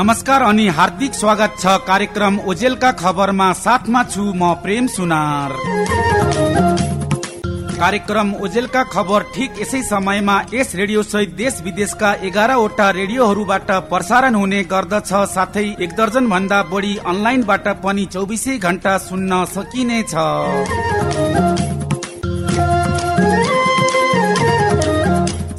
नमस्कार अनि हार्दिक स्वागत छ कार्यक्रम ओजेलका खबरमा साथमा छु म प्रेम सुनार। कार्यक्रम ओजेलका खबर ठिक यसै समयमा यस रेडियो सहित देश विदेशका एघारवटा रेडियोहरूबाट प्रसारण हुने गर्दछ साथै एक दर्जन भन्दा बढी अनलाइनबाट पनि चौबिसै घण्टा सुन्न सकिनेछ।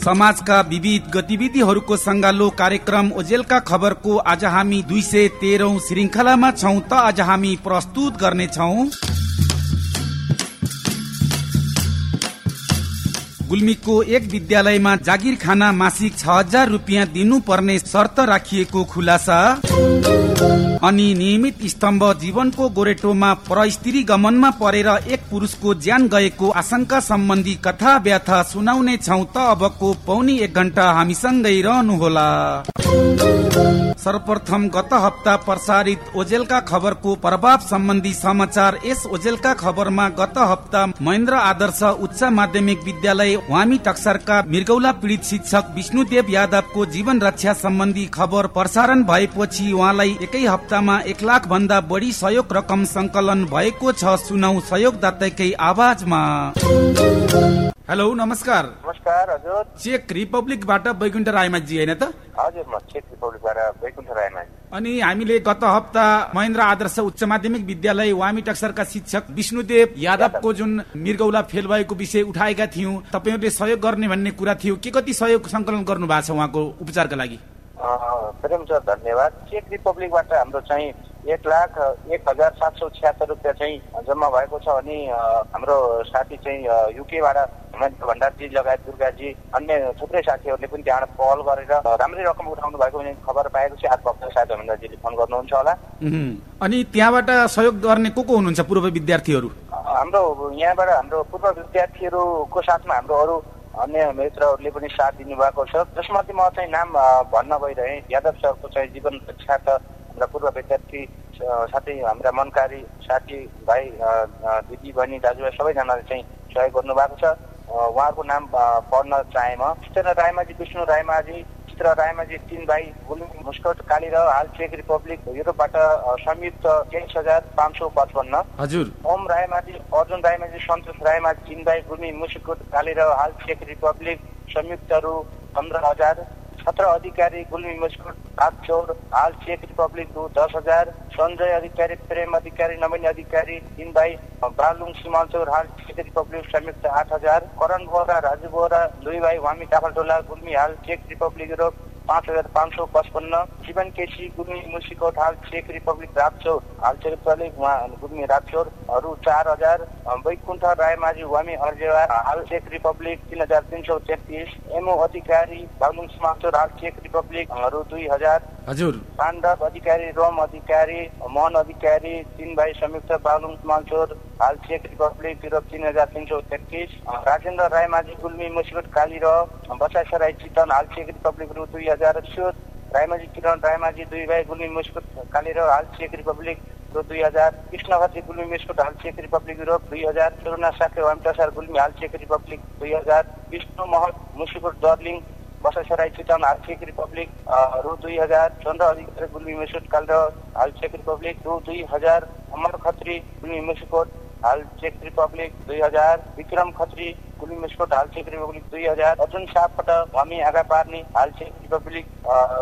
समाजका विविध गतिविधिहरूको संगालो कार्यक्रम ओजेलका खबरको आज हामी दुई सय तेह्रौं श्रृङ्खलामा छौं त आज हामी प्रस्तुत गर्नेछौ। गुल्मीको एक विद्यालयमा जागिर खाना मासिक छ हजार रुपियाँ दिनुपर्ने शर्त राखिएको खुलासा। अनि नियमित स्तम्भ जीवनको गोरेटोमा परस्त्री गमनमा परेर एक पुरुषको ज्यान गएको आशंका सम्बन्धी कथा व्याथा सुनाउने छौ त अबको पौनी एक घण्टा हामीसँगै रहनुहोला। सर्वप्रथम गत हप्ता प्रसारित ओजेलका खबरको प्रभाव सम्बन्धी समाचार यस ओजेलका खबरमा गत हप्ता महेन्द्र आदर्श उच्च माध्यमिक विद्यालय वामी टक्सरका मृगौला पीड़ित शिक्षक विष्णुदेव यादवको जीवन रक्षा सम्बन्धी खबर प्रसारण भएपछि उहाँलाई एकै हप्तामा एक लाख भन्दा बढी सहयोग रकम संकलन भएको छ। सुनौ सहयोगदाताकै आवाजमा। हेलो नमस्कार। नमस्कार हजुर। चेक रिपब्लिकबाट वैकुण्ठ रायमाझी होइन त? हजुर म चेक रिपब्लिकबाट वैकुण्ठ रायमा अनि हामीले गत हप्ता महेन्द्र आदर्श उच्च माध्यमिक विद्यालय वामी टक्सरका शिक्षक विष्णुदेव यादवको जुन मृगौला फेल भएको विषय उठाएका थियौँ तपाईँहरूले सहयोग गर्ने भन्ने कुरा थियो। के कति सहयोग संकलन गर्नु भएको छ उहाँको उपचारका लागि? प्रेम सर धन्यवाद। चेक रिपब्लिकबाट हाम्रो चाहिँ एक लाख एक हजार सात सौ छिहत्तर रुपियाँ चाहिँ जम्मा भएको छ अनि हाम्रो साथी चाहिँ युकेबाट हेमन्त भण्डारजी लगायत दुर्गाजी अन्य थुप्रै साथीहरूले पनि त्यहाँबाट पहल गरेर राम्रै रकम उठाउनु भएको भने खबर आज भक्त सायद हेमन्तजीले फोन गर्नुहुन्छ होला। अनि त्यहाँबाट सहयोग गर्ने को को हुनुहुन्छ पूर्व विद्यार्थीहरू? हाम्रो यहाँबाट हाम्रो पूर्व विद्यार्थीहरूको साथमा हाम्रो अरू अन्य मित्रहरूले पनि साथ दिनुभएको छ। जसमध्ये म चाहिँ नाम भन्न गइरहेँ यादव सरको चाहिँ जीवन त हाम्रा पूर्व विद्यार्थी साथै हाम्रा मनकारी साथी भाइ दिदी बहिनी दाजुभाइ सबैजनाले चाहिँ सहयोग गर्नुभएको छ। उहाँहरूको नाम पढ्न चाहेँ म। चित्र रायमाझी विष्णु रायमाझी चित्र रायमाझी तिन भाइ गुलुङ मुस्कोट कालीर हाल चेक रिपब्लिक युरोपबाट संयुक्त तेइस हजार पाँच सौ पचपन्न। हजुर। ओम रायमाझी अर्जुन रायमाझी सन्तोष रायमाझी तिन भाइ गुल्मी मुस्कोट कालीर हाल चेक रिपब्लिक संयुक्त रु पन्ध्र हजार। सत्र अधिकारी गुल्मी मुस्कोट आगचौर हाल चेक रिपब्लिक रु दस हजार सञ्जय अधिकारी प्रेम अधिकारी नवीन अधिकारी तिन भाइ बालुङ सिमालचौर हाल चेक रिपब्लिक संयुक्त आठ हजार करण बोरा राजु बोरा दुई भाइ वामी टाफलटोला गुल्मी हाल चेक रिपब्लिक युरोप पाँच हजार पाँच सौ पचपन्न जीवन केसी गुल्मी मुसिकोट हाल चेक रिपब्लिक राजचौर हाल चेक रिपब्लिक गुल्मी राजचौरहरू चार हजार वैकुण्ठ रायमाझी वामी अर्जेवा हाल चेक रिपब्लिक तिन हजार तिन सौ तेत्तिस एमओ अधिकारी बागलुङ समाचौर हाल चेक रिपब्लिकहरू दुई हजार हजुर। पाण्डव अधिकारी रोम अधिकारी मोहन अधिकारी तिन भाइ संयुक्त बागलुङ समाचौर हाल चेक रिपब्लिक युरोप तिन हजार तिन सौ तेत्तिस राजेन्द्र रायमाझी गुल्मी मुसिकोट काली र बसाइसराई चितवन हाल चेक रिपब्लिक रु दुई हजार स्योर रायमाझी किरण रायमाझी दुई भाइ गुल्मी मुस्कुट काली र हाल चेक रिपब्लिक रु दुई हजार कृष्ण खत्री गुल्मी मुस्कुट हाल चेक रिपब्लिक युरोप दुई हजार सुरुना साके वामटासार गुल्मी हाल चेक रिपब्लिक दुई हजार विष्णु महत मुसिकोट दर्लिङ बसाइसराई चितवन हाल चेक रिपब्लिक रु दुई हजार चन्द्र अधिकारी गुल्मी मुसुट काल र हाल चेक रिपब्लिक रु दुई हजार अमर खत्री गुल्मी मुसिकोट हाल चेक रिपब्लिक दुई हजार विक्रम खत्री गुल्मी मुस्कोट हाल चेक रिपब्लिक दुई हजार अर्जुन सापबाट हामी आगा पार्ने हाल चेक रिपब्लिक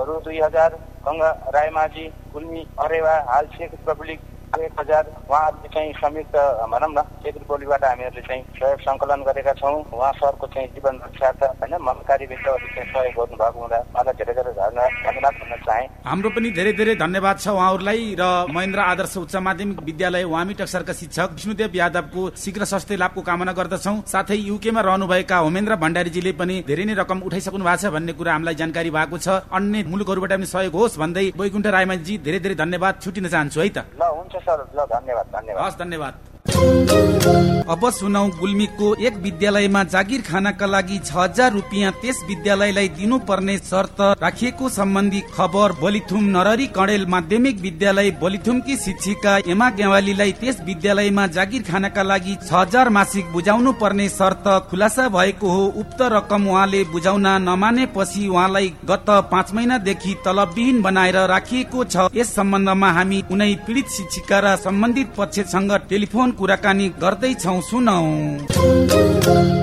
रु दुई हजार गङ्गा रायमाझी गुल्मी अरेवा हाल चेक रिपब्लिक एक हजार उहाँहरूले चाहिँ संयुक्त भनौँ न चेक रिपब्लिकबाट हामीहरूले चाहिँ सहयोग सङ्कलन गरेका छौँ। उहाँ सरको चाहिँ जीवन रक्षार्थ होइन? मनकारी व्यक्तिहरूले चाहिँ सहयोग गर्नुभएको हुँदा उहाँलाई धेरै धेरै धन्यवाद भन्न चाहेँ। हाम्रो पनि धेरै धेरै धन्यवाद छ उहाँहरूलाई र महेन्द्र आदर्श उच्च माध्यमिक विद्यालय वामी टक्सरका शिक्षक विष्णुदेव यादवको शीघ्र स्वास्थ्य लाभको कामना गर्दछौ। साथै युकेमा रहनुभएका होमेन्द्र भण्डारीजीले पनि धेरै नै रकम उठाइसक्नु भएको छ भन्ने कुरा हामीलाई जानकारी भएको छ। अन्य मुलुकहरूबाट पनि सहयोग होस् भन्दै वैकुण्ठ रायमाझी धेरै धेरै धन्यवाद छुटिन चाहन्छु है त? ल हुन्छ। सर धन्यवाद धन्यवाद हस् धन्यवाद अब सुनौ गुल्मीको एक विद्यालयमा जागिर खानका लागि छ हजार रुपियाँ त्यस विद्यालयलाई दिनुपर्ने शर्त राखिएको सम्बन्धी खबर बोलिथुम नररी कणेल माध्यमिक विद्यालय बोलिथुमकी शिक्षिका एमा गेवालीलाई त्यस विद्यालयमा जागिर खानका लागि छ हजार मासिक बुझाउनु पर्ने शर्त खुलासा भएको हो। उक्त रकम उहाँले बुझाउन नमानेपछि उहाँलाई गत पाँच महिनादेखि तलबविहीन बनाएर राखिएको छ। यस सम्बन्धमा हामी कुनै पीडित शिक्षिका र सम्बन्धित पक्षसँग टेलिफोन कुराकानी गर्दैछौ सुनौ।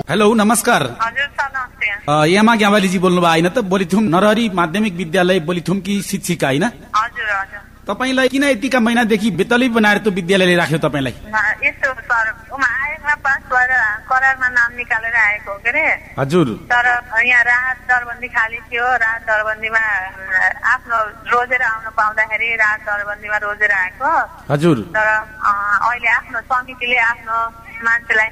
हेलो नमस्कार। यामा ग्यावालीजी बोल्नु भयो होइन त? बोलिथुम नरहरी माध्यमिक विद्यालय बोलिथुमकी शिक्षिका होइन? तपाईँलाई किन यतिका महिनादेखि बेतली बनाएर त्यो विद्यालयले राख्यो तपाईँलाई? यस्तो सर आयोगमा पास भएर करारमा नाम निकालेर आएको हो के अरे हजुर। तर यहाँ राहत दरबन्दी खाली थियो राहत दरबन्दीमा आफ्नो रोजेर आउन पाउँदाखेरि राहत दरबन्दीमा रोजेर आएको। हजुर। तर अहिले आफ्नो समितिले आफ्नो मान्छेलाई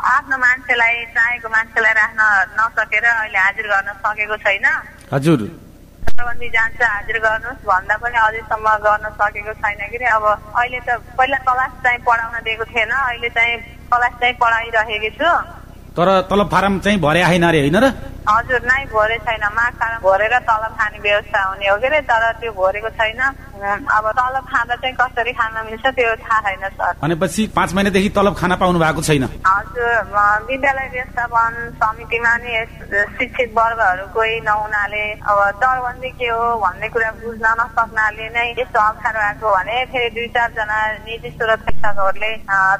आफ्नो मान्छेलाई चाहेको मान्छेलाई राख्न नसकेर अहिले हाजिर गर्न सकेको छैन। हजुर। दरबन्दी जान्छ हाजिर गर्नुहोस् भन्दा पनि अझैसम्म गर्न सकेको छैन कि अब अहिले त पहिला क्लास चाहिँ पढाउन दिएको थिएन अहिले चाहिँ क्लास चाहिँ पढाइरहेकी छु। तर तलब फारम चाहिँ भरे आएन अरे होइन र? हजुर नै भरे छैन। माग फारम भरेर तलब खाने व्यवस्था हुने हो के तर त्यो भरेको छैन। अब तलब खाँदा चाहिँ कसरी खान मिल्छ त्यो थाहा छैन सर। भनेपछि पाँच महिनादेखि तलब खाना पाउनु भएको छैन। हजुर विद्यालय व्यवस्थापन समितिमा नि शिक्षित वर्गहरू कोही नहुनाले अब दरबन्दी के हो भन्ने कुरा बुझ्न नसक्नाले नै यस्तो अप्ठ्यारो आएको भने फेरि दुई चारजना निजी सुरक्षकहरूले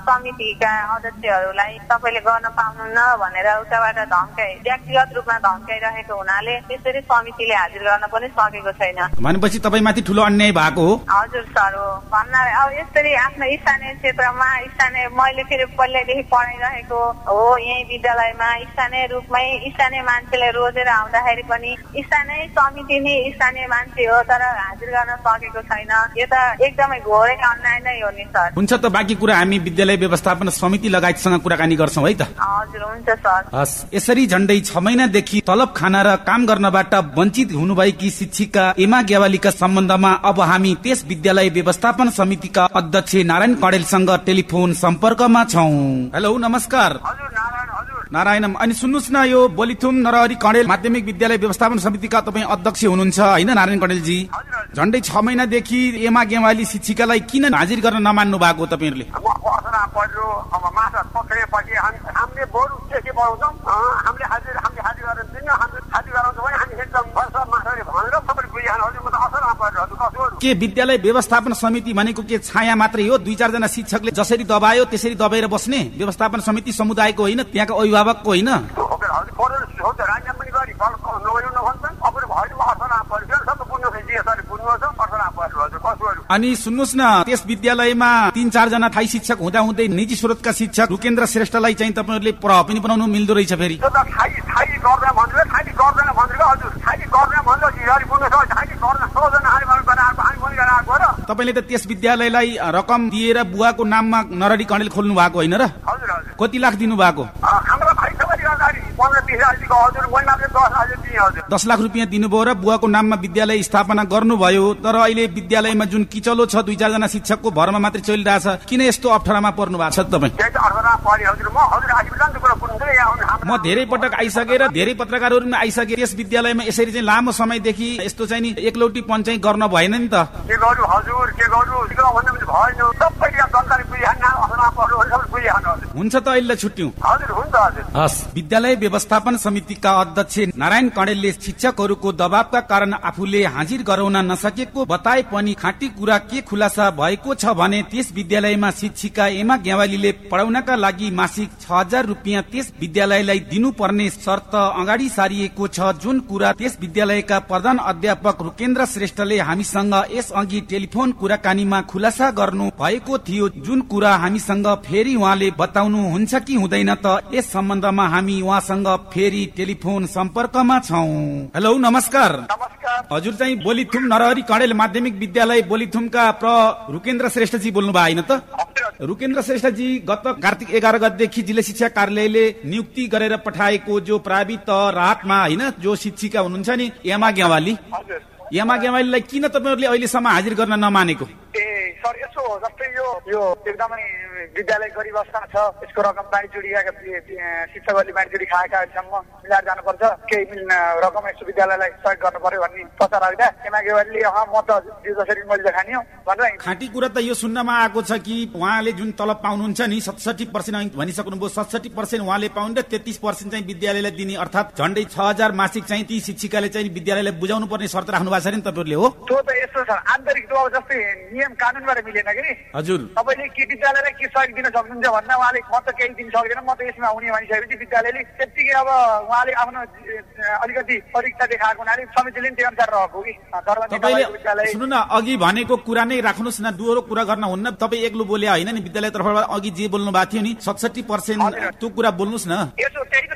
समितिका अध्यक्षहरूलाई तपाईँले गर्न पाउनुहुन्न भनेर उताबाट धम्काइ व्यक्तिगत रूपमा धम्काइरहेको हुनाले त्यसरी समितिले हाजिर गर्न पनि सकेको छैन। भनेपछि तपाईँमाथि ठुलो अन्याय भएको हो हजुर सर हो। भन्नाले अब यसरी आफ्नो स्थानीय क्षेत्रमा स्थानीय मैले फेरि पहिल्यैदेखि पढाइरहेको हो यही विद्यालयमा स्थानीय रूपमै स्थानीय मान्छेले रोजेर आउँदाखेरि पनि स्थानीय समिति नै स्थानीय मान्छे हो तर हाजिर गर्न सकेको छैन। यो त एकदमै घोरै अन्याय नै हो नि सर। हुन्छ त बाँकी कुरा हामी विद्यालय व्यवस्थापन समिति लगायतसँग कुराकानी गर्छौँ है त? हजुर हुन्छ सर। हस् यसरी झण्डै छ महिनादेखि तलब खाना र काम गर्नबाट वञ्चित हुनुभएकी शिक्षिका एमा ग्यावालीका सम्बन्धमा अब हामी त्यस विद्यालय व्यवस्थापन समितिका अध्यक्ष नारायण कडेलसँग टेलिफोन सम्पर्कमा छौँ। हेलो नमस्कार। नारायण अनि सुन्नुहोस् न यो बोलिथुम नरहरी कडेल माध्यमिक विद्यालय व्यवस्थापन समितिका तपाईँ अध्यक्ष हुनुहुन्छ होइन नारायण कडेलजी? झण्डै छ महिनादेखि एमा गेवाली शिक्षिकालाई किन हाजिर गर्न नमान्नु भएको तपाईँहरूले? हामी हामी एकदम के विद्यालय व्यवस्थापन समिति भनेको के छाया मात्रै हो? दुई चारजना शिक्षकले जसरी दबायो त्यसरी दबाएर बस्ने व्यवस्थापन समिति समुदायको होइन त्यहाँको अभिभावकको होइन। अनि सुन्नुहोस् न त्यस विद्यालयमा तिन चारजना थाई शिक्षक हुँदा हुँदै निजी स्रोतका शिक्षक रुकेन्द्र श्रेष्ठलाई चाहिँ तपाईँहरूले प्रभाव पनि बनाउनु मिल्दो रहेछ फेरि। तपाईँले त त्यस विद्यालयलाई रकम दिएर बुवाको नाममा नरडी कणेल खोल्नु भएको होइन र? कति लाख दिनु भएको? दस लाख रुपियाँ दिनुभयो र बुवाको नाममा विद्यालय स्थापना गर्नुभयो तर अहिले विद्यालयमा जुन किचलो छ दुई चारजना शिक्षकको भरमा मात्रै चलिरहेछ किन यस्तो अप्ठ्यारामा पर्नु भएको छ तपाईँ? म धेरै पटक आइसकेर धेरै पत्रकारहरू पनि आइसके यस विद्यालयमा यसरी चाहिँ लामो समयदेखि यस्तो चाहिँ नि एकलौटीपन चाहिँ गर्न भएन नि त। के गर्नु हजुर? के गर्नु? भएन। हुन्छ त अहिले छुट्यौँ। हजुर हुन्छ हजुर। हस्। विद्यालय व्यवस्थापन समितिका अध्यक्ष नारायण कणेलले शिक्षकहरूको दबावका कारण आफूले हाजिर गराउन नसकेको बताए पनि खाँटी कुरा के खुलासा भएको छ भने त्यस विद्यालयमा शिक्षिका एमा ग्यावालीले पढाउनका लागि मासिक छ हजार रुपियाँ त्यस विद्यालयलाई दिनुपर्ने शर्त अगाडि सारिएको छ। जुन कुरा त्यस विद्यालयका प्रधान अध्यापक रुकेन्द्र श्रेष्ठले हामीसँग यस अघि टेलिफोन कुराकानीमा खुलासा गर्नु भएको थियो जुन कुरा हामीसँग फेरि उहाँले बताउनु हुन्छ कि हुँदैन त यस सम्बन्धमा हामी उहाँसँग फेरि टेलिफोन सम्पर्कमा छौँ। हेलो नमस्कार। हजुर चाहिँ बोलिथुम नरहरी कणेल माध्यमिक विद्यालय बोलिथुमका प्र रुकेन्द्र श्रेष्ठजी बोल्नु भयो होइन त? रुकेन्द्र श्रेष्ठजी गत कार्तिक एघार गतेदेखि जिल्ला शिक्षा कार्यालयले नियुक्ति गरेर पठाएको जो प्रावित राहतमा होइन जो शिक्षिका हुनुहुन्छ नि यामा ग्यावाली हजुर। यामा ग्यावालीलाई किन तपाईँहरूले अहिलेसम्म हाजिर गर्न नमानेको? ए सर हो जस्तै यो यो एकदमै विद्यालय गरिब अवस्था छ। यसको रकम बाँडीचुडी शिक्षकहरूले बाँडीचुडी खाएका अहिलेसम्म मिलाएर जानुपर्छ। केही रकम यसो विद्यालयलाई सहयोग गर्नु पर्यो भन्ने प्रचार आउँदा एमाकेवारीले अँ म त जसरी मैले खाने हो भनेर खाँटी कुरा त यो सुन्नमा आएको छ कि उहाँले जुन तलब पाउनुहुन्छ नि सतसठी पर्सेन्ट भनिसक्नुभयो सतसठी पर्सेन्ट उहाँले पाउनु र तेत्तिस पर्सेन्ट चाहिँ विद्यालयलाई दिने अर्थात् झन्डै छ हजार मासिक चाहिँ ती शिक्षिकाले चाहिँ विद्यालयलाई बुझाउनु पर्ने शर्त राख्नु भएको छ नि तपाईँहरूले हो? त्यो त यस्तो छ। आन्तरिक जस्तै नियम कानुनबाट मिलेन हजुर। तपाईँले के विद्यालयलाई के सहयोग दिन सक्नुहुन्छ भन्न उहाँले म त केही दिन सक्दैन म त यसमा हुने भनिसकेपछि विद्यालयले त्यत्तिकै अब उहाँले आफ्नो अलिकति परीक्षा देखाएको हुनाले समितिले पनि त्यही अनुसार रहेको कि? तपाईँले सुन्नु न अघि भनेको कुरा नै राख्नुहोस् न दोहोरो कुरा गर्न हुन्न तपाईँ एक्लो बोले होइन नि विद्यालय तर्फबाट अघि जे बोल्नु भएको थियो नि सतसठी पर्सेन्ट त्यो कुरा बोल्नुहोस् न। यसो त्यही त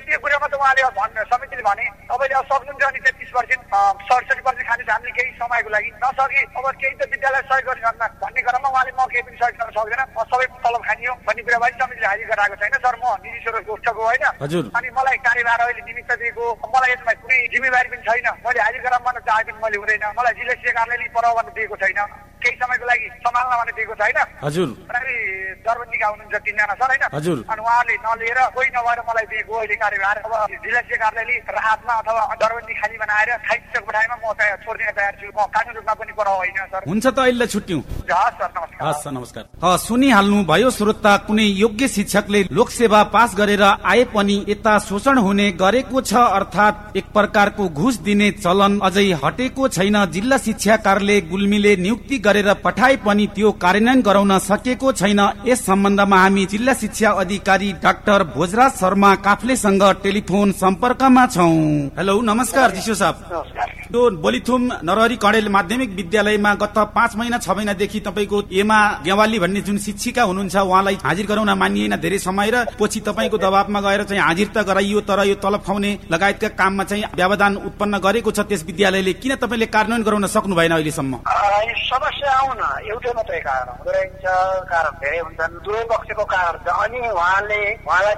उहाँले भन्नु समितिले भने तपाईँले अब सक्नुहुन्छ अनि तेत्तिस पर्सेन्ट सडसठी पर्सेन्ट खाने हामीले केही समयको लागि नसके अब केही त विद्यालय सहयोग गर्ने भन्ने क्रममा उहाँले म केही पनि सहयोग गर्न सक्दैन। सबै तलब खानियो भन्ने कुरा पनि समितिले हाजिर गराएको छैन। सर म निजी स्रोत उठ्छको होइन? अनि मलाई कार्यभार अहिले निमित्त दिएको मलाई यसमा कुनै जिम्मेवारी पनि छैन। मैले हाजिर गराउन चाहे पनि मैले हुँदैन। मलाई जिल्ला परव गर्न दिएको छैन। केही समयको लागि सम्हाल्न भने दिएको छैन हजुर। दरबन्दीका हुनुहुन्छ तिनजना सर होइन? हजुर। अनि उहाँले नलिएर कोही नभएर मलाई दिएको अहिले कार्यभार अब जिल्ला कार्यालयले राहतमा अथवा दरबन्दी खाली बनाएर खाइसकेको पठाएमा म त्यहाँ छोडिदिन तयार छु। म कानुन रूपमा पनि पर होइन सर? हुन्छ त अहिले छुट्यौँ। हस् सर नमस्कार। हस् नमस्कार। सुनिहाल्नु भयो श्रोता कुनै योग्य शिक्षकले लोकसेवा पास गरेर आए पनि यता शोषण हुने गरेको छ अर्थात् एक प्रकारको घुस दिने चलन अझै हटेको छैन। जिल्ला शिक्षा कार्यालय गुल्मीले नियुक्ति गरेर पठाए पनि त्यो कार्यान्वयन गराउन सकेको छैन। यस सम्बन्धमा हामी जिल्ला शिक्षा अधिकारी डाक्टर भोजराज शर्मा काफ्लेसँग टेलिफोन सम्पर्कमा छौ। हेलो नमस्कार जिसो साहब। त्यो बोलिथुम नरहरी कडेल माध्यमिक विद्यालयमा गत पाँच महिना छ महिनादेखि तपाईँको एमा गेवाली भन्ने जुन शिक्षिका हुनुहुन्छ उहाँलाई हाजिर गराउन मानिएन धेरै समय र पछि तपाईँको दबावमा गएर चाहिँ हाजिर त गराइयो तर यो तलब खुवाउने लगायतका काममा चाहिँ व्यवधान उत्पन्न गरेको छ त्यस विद्यालयले। किन तपाईँले कार्यान्वयन गराउन सक्नु भएन अहिलेसम्म समस्या आउन एउटै मात्रै कारण कारण धेरै हुन्छन्। दुवै पक्षको कारण छ। अनि उहाँले उहाँलाई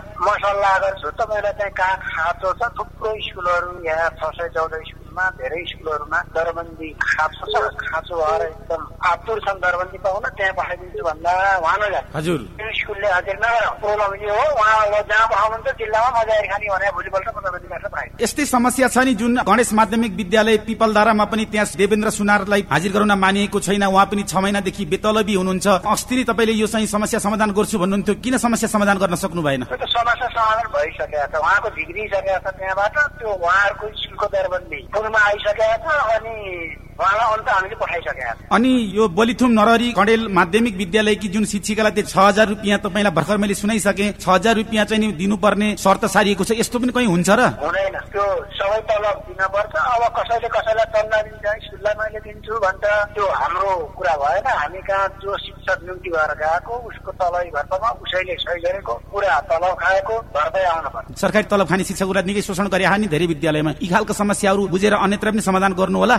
गर्छु तपाईँलाई चाहिँ कहाँ खाँचो छ? थुप्रो स्कुलहरू यहाँ छ सय चौध स्कुलमा धेरै स्कुलहरूमा दरबन्दी खाँचो छ खाँचो भएर एकदम आतुर छन् दरबन्दी पाउन त्यहाँ पठाइदिन्छु भन्दा उहाँ नजा हजुर। त्यो स्कुलले हजुर नगर प्रोब्लम यो हो उहाँ जहाँ पठाउनुहुन्छ जिल्लामा मजाएर खाने भने भोलिपल्ट दरबन्दी मात्र पठाइ यस्तै समस्या छ नि जुन गणेश माध्यमिक विद्यालय पिपलधारामा पनि त्यहाँ देवेन्द्र सुनारलाई हाजिर गराउन मानिएको छैन उहाँ पनि छ महिनादेखि बेतलबी हुनुहुन्छ। अस्ति तपाईँले यो चाहिँ समस्या समाधान गर्छु भन्नुहुन्थ्यो किन समस्या समाधान गर्न सक्नु भएन समस्या समाधान भइसकेको छ उहाँको बिग्रिसकेको छ त्यहाँबाट त्यो उहाँहरूको स्कुलको दरबन्दी। आइसकेको छ अनि अनि यो बलिथुम नरहरी कडेल माध्यमिक विद्यालयकी जुन शिक्षिकालाई त्यो छ हजार रुपियाँ तपाईँलाई भर्खर मैले सुनाइसकेँ छ हजार रुपियाँ चाहिँ नि दिनुपर्ने शर्त सारिएको छ यस्तो पनि कहीँ हुन्छ र? हुँदैन। त्यो सबै तलब दिनपर्छ। अब कसैले कसैलाई चन्दा दिन्छ स्कुललाई मैले दिन्छु भन्छ। त्यो हाम्रो कुरा भएन। हामी कहाँ जो शिक्षक नियुक्ति भएर गएको उसको तलै घरमा उसैले सही गरेको पुरा तलब खाएको घरमै आउनु पर्छ। सरकारी तलब खाने शिक्षकहरूलाई निकै शोषण गरे। नि धेरै विद्यालयमा। यी खालको समस्याहरू बुझेर अन्यत्र पनि समाधान गर्नु होला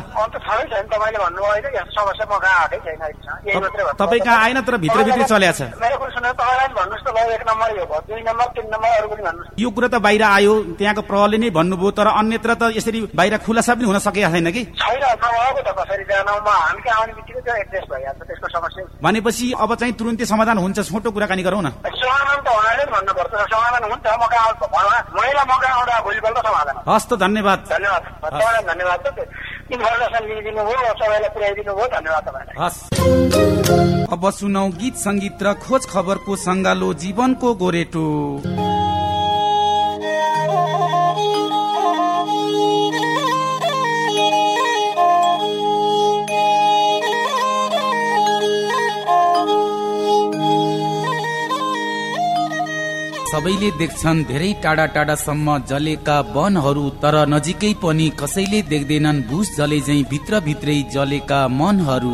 छैन तपाईँले भन्नुभयो होइन यस्तो समस्या म कहाँ आएकै छैन यही मात्रै तपाईँ कहाँ आएन तर भित्रभित्रै चल्या छ मेरो कुरा सुनेर तपाईँलाई भन्नुहोस् त ल एक नम्बर यो भयो। दुई नम्बर तिन नम्बर अरू पनि भन्नुहोस्। यो कुरा त बाहिर आयो त्यहाँको प्रहरले नै भन्नुभयो तर अन्यत्र त यसरी बाहिर खुलासा पनि हुन सकेका छैन कि? छैन नभएको त कसरी जान? म हामी कहाँ आउने बित्तिकै त्यो एड्रेस भइहाल्छ त्यसको समस्या। भनेपछि अब चाहिँ तुरुन्तै समाधान हुन्छ छोटो कुराकानी गरौँ न। समाधान त उहाँले भन्नुपर्छ समाधान हुन्छ म कहाँ महिला म कहाँ आउँदा भोलिपल्ट समाधान। हस् त धन्यवाद। धन्यवाद। धन्यवाद इन्फर्मेसन लिइदिनु भयो सबैलाई पुर्याइदिनु भयो धन्यवाद तपाईँलाई अब सुनौ गीत संगीत र खोज खबरको संगालो जीवनको गोरेटो। सबैले देख्छन् धेरै टाढा टाढासम्म जलेका वनहरू तर नजिकै पनि कसैले देख्दैनन् भुस जले झै भित्र भित्रै जलेका मनहरू।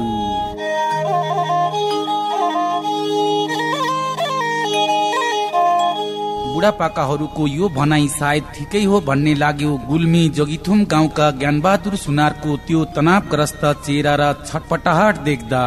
बुढापाकाहरूको यो भनाइ सायद ठिकै हो भन्ने लाग्यो गुल्मी जोगिथुम गाउँका ज्ञानबहादुर सुनारको त्यो तनावग्रस्त चेहरा र छटपटाहट देख्दा।